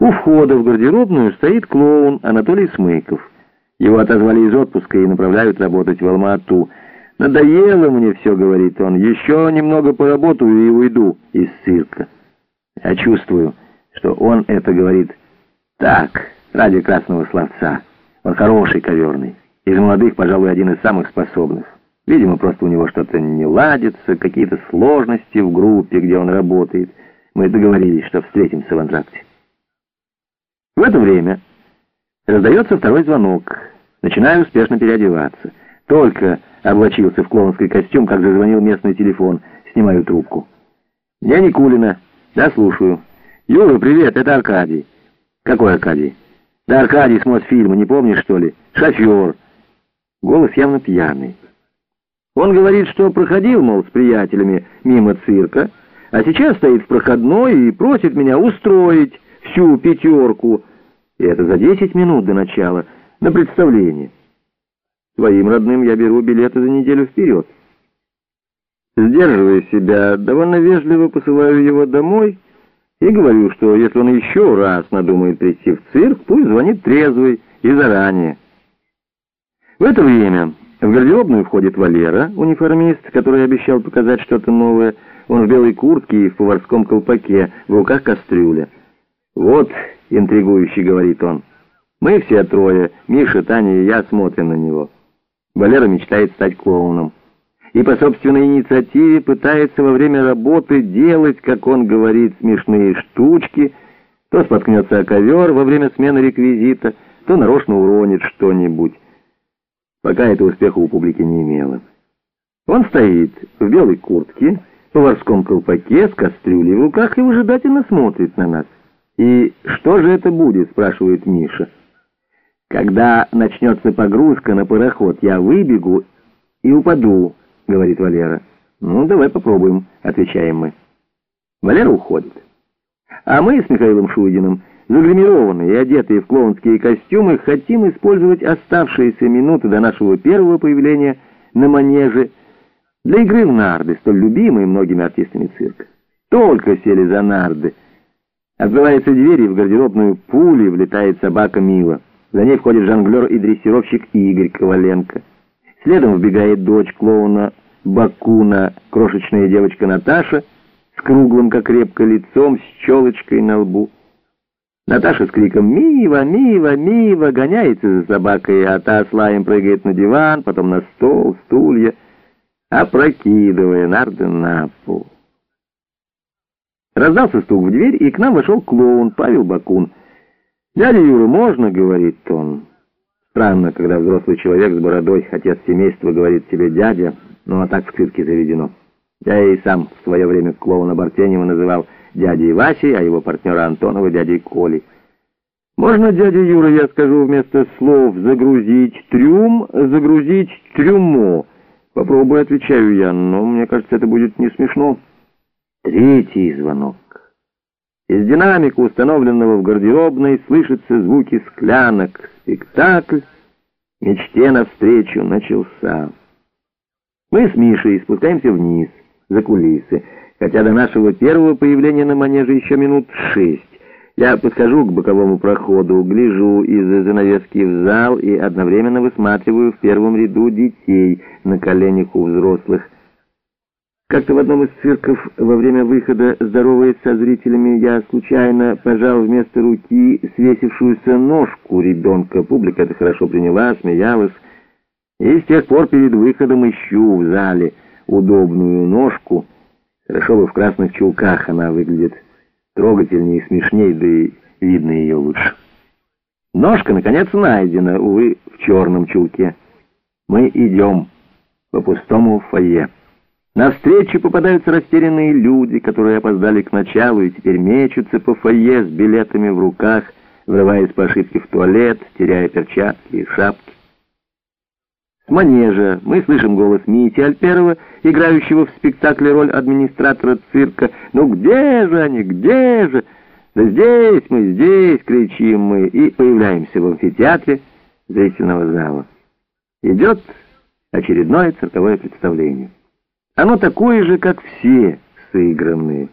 У входа в гардеробную стоит клоун Анатолий Смыков. Его отозвали из отпуска и направляют работать в Алма-Ату. «Надоело мне все», — говорит он, — «еще немного поработаю и уйду из цирка». Я чувствую, что он это говорит так, ради красного словца. Он хороший коверный. Из молодых, пожалуй, один из самых способных. Видимо, просто у него что-то не ладится, какие-то сложности в группе, где он работает. Мы договорились, что встретимся в антракте. В это время раздается второй звонок. Начинаю успешно переодеваться. Только облачился в клоунский костюм, как зазвонил местный телефон. Снимаю трубку. «Я Никулина. Да, слушаю. Юра, привет, это Аркадий». «Какой Аркадий?» «Да Аркадий с Мосфильма, не помнишь, что ли? Шофер». Голос явно пьяный. Он говорит, что проходил, мол, с приятелями мимо цирка, а сейчас стоит в проходной и просит меня устроить всю пятерку и это за 10 минут до начала, на представление. Своим родным я беру билеты за неделю вперед. Сдерживая себя, довольно вежливо посылаю его домой и говорю, что если он еще раз надумает прийти в цирк, пусть звонит трезвый и заранее. В это время в гардеробную входит Валера, униформист, который обещал показать что-то новое. Он в белой куртке и в поварском колпаке, в руках кастрюля. «Вот», — интригующий говорит он, — «мы все трое, Миша, Таня и я, смотрим на него». Валера мечтает стать клоуном. И по собственной инициативе пытается во время работы делать, как он говорит, смешные штучки, то споткнется о ковер во время смены реквизита, то нарочно уронит что-нибудь. Пока это успеха у публики не имело. Он стоит в белой куртке, поварском колпаке, с кастрюлей в руках и выжидательно смотрит на нас. «И что же это будет?» — спрашивает Миша. «Когда начнется погрузка на пароход, я выбегу и упаду», — говорит Валера. «Ну, давай попробуем», — отвечаем мы. Валера уходит. А мы с Михаилом Шуйдиным, загримированные и одетые в клоунские костюмы, хотим использовать оставшиеся минуты до нашего первого появления на манеже для игры в нарды, столь любимые многими артистами цирка. Только сели за нарды — Открывается дверь, и в гардеробную пули влетает собака Мила. За ней входит жонглер и дрессировщик Игорь Коваленко. Следом вбегает дочь клоуна Бакуна, крошечная девочка Наташа, с круглым, как репка, лицом, с челочкой на лбу. Наташа с криком «Мива! Мива! Мива!» гоняется за собакой, а та с лаем прыгает на диван, потом на стол, стулья, опрокидывая нарды на пол. Раздался стук в дверь, и к нам вошел клоун Павел Бакун. «Дядя Юра, можно?» — говорит он. Странно, когда взрослый человек с бородой, отец семейства, говорит тебе «дядя», ну а так в цирке заведено. Я и сам в свое время клоуна Бартенева называл дядей Васей, а его партнера Антонова дядей Колей. «Можно, дядя Юра, я скажу вместо слов «загрузить трюм», «загрузить трюмо»?» «Попробуй», — отвечаю я, но мне кажется, это будет не смешно. Третий звонок. Из динамика, установленного в гардеробной, слышатся звуки склянок. Спектакль мечте навстречу начался. Мы с Мишей спускаемся вниз, за кулисы, хотя до нашего первого появления на манеже еще минут шесть. Я подхожу к боковому проходу, гляжу из-за занавески в зал и одновременно высматриваю в первом ряду детей на коленях у взрослых. Как-то в одном из цирков во время выхода, здороваясь со зрителями, я случайно пожал вместо руки свесившуюся ножку ребенка. Публика это хорошо приняла, смеялась. И с тех пор перед выходом ищу в зале удобную ножку. Хорошо бы в красных чулках она выглядит трогательнее и смешнее, да и видно ее лучше. Ножка, наконец, найдена, увы, в черном чулке. Мы идем по пустому фойе. На встречу попадаются растерянные люди, которые опоздали к началу и теперь мечутся по фойе с билетами в руках, врываясь по ошибке в туалет, теряя перчатки и шапки. С манежа мы слышим голос Мити Альперова, играющего в спектакле роль администратора цирка. «Ну где же они, где же?» «Да здесь мы, здесь!» — кричим мы и появляемся в амфитеатре зрительного зала. Идет очередное цирковое представление. Оно такое же, как все сыгранные.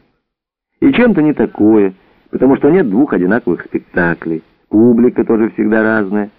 И чем-то не такое, потому что нет двух одинаковых спектаклей. Публика тоже всегда разная.